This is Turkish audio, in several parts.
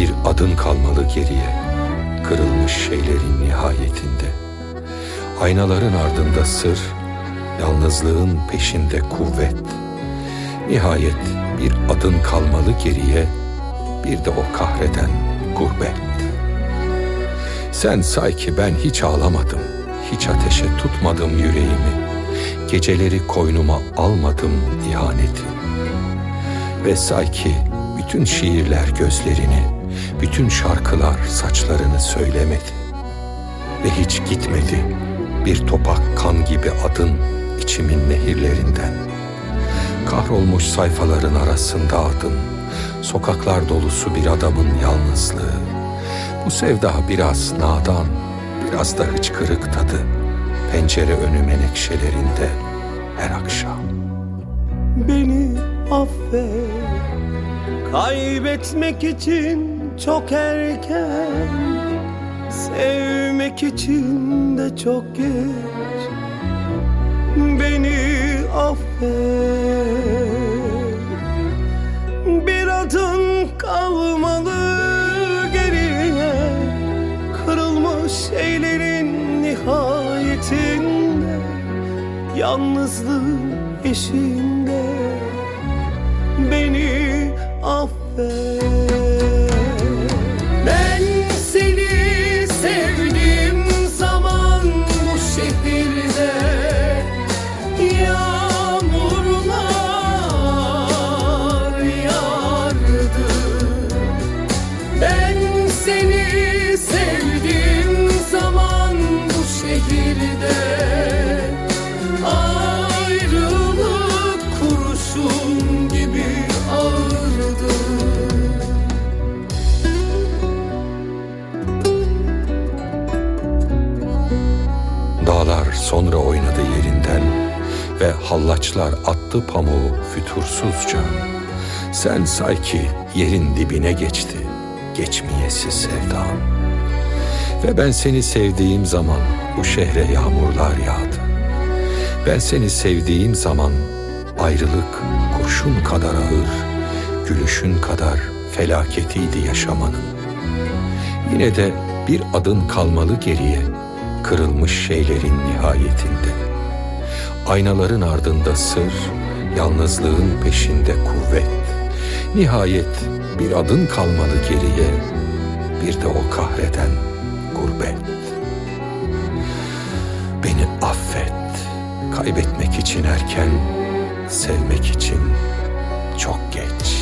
bir adın kalmalı geriye, kırılmış şeylerin nihayetinde. Aynaların ardında sır, yalnızlığın peşinde kuvvet. Nihayet bir adın kalmalı geriye, bir de o kahreden gurbet. Sen say ki ben hiç ağlamadım, hiç ateşe tutmadım yüreğimi. Geceleri koynuma almadım ihaneti. Ve say ki bütün şiirler gözlerini, bütün şarkılar saçlarını söylemedi. Ve hiç gitmedi bir topak kan gibi adın içimin nehirlerinden. Kahrolmuş sayfaların arasında adın, sokaklar dolusu bir adamın yalnızlığı. Bu sevda biraz nadan, biraz da hıçkırık tadı, pencere önü menekşelerinde her akşam. Beni affet Kaybetmek için çok erken Sevmek için de çok geç. Beni affet. Bir adın kalmalı geriye. Kırılmış şeylerin nihayetinde Yalnızlığın eşinde Beni affet sonra oynadı yerinden ve hallaçlar attı pamuğu fütursuzca. Sen say ki yerin dibine geçti geçmeyesi sevdam. Ve ben seni sevdiğim zaman bu şehre yağmurlar yağdı. Ben seni sevdiğim zaman ayrılık kurşun kadar ağır, gülüşün kadar felaketiydi yaşamanın. Yine de bir adın kalmalı geriye, kırılmış şeylerin nihayetinde. Aynaların ardında sır, yalnızlığın peşinde kuvvet. Nihayet bir adın kalmalı geriye, bir de o kahreden gurbet. Beni affet, kaybetmek için erken, sevmek için çok geç.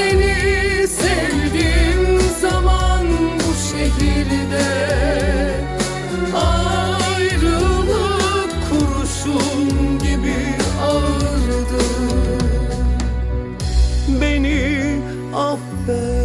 seni sevdiğim zaman bu şehirde Ayrılık kurşun gibi ağırdı. Beni affet.